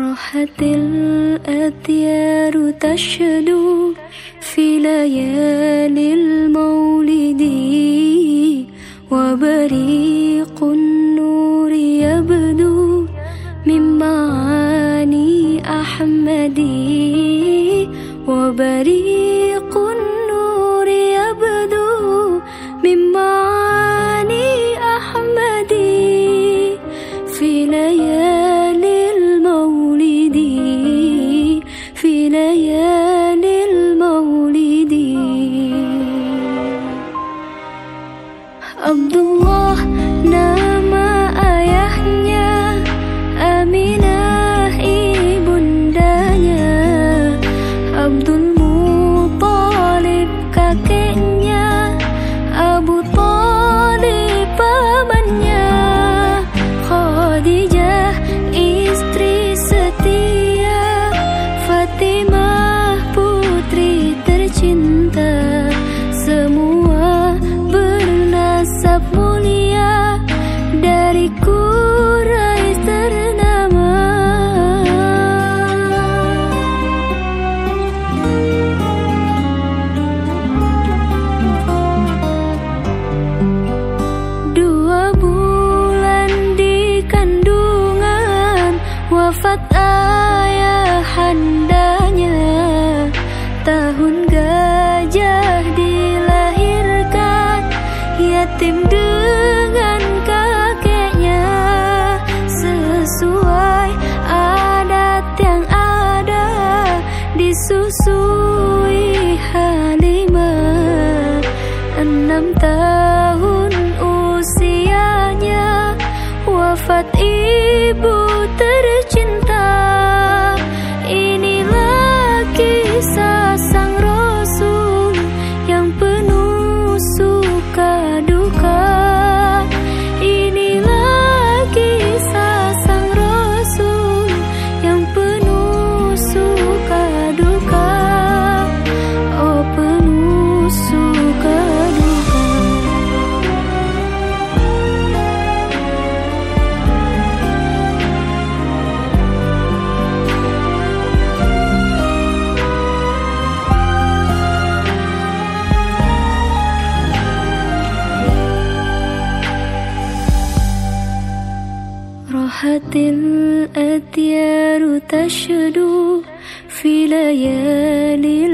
راحت الأديار تشدو في ليالي المولد وبريق النور يبدو من معاني أحمد وبريق Wafat ayah handanya Tahun gajah dilahirkan Yatim dengan kakeknya Sesuai adat yang ada Disusui Halimah Enam tahun usianya Wafat ini راحت الأديار تشدو في ليالي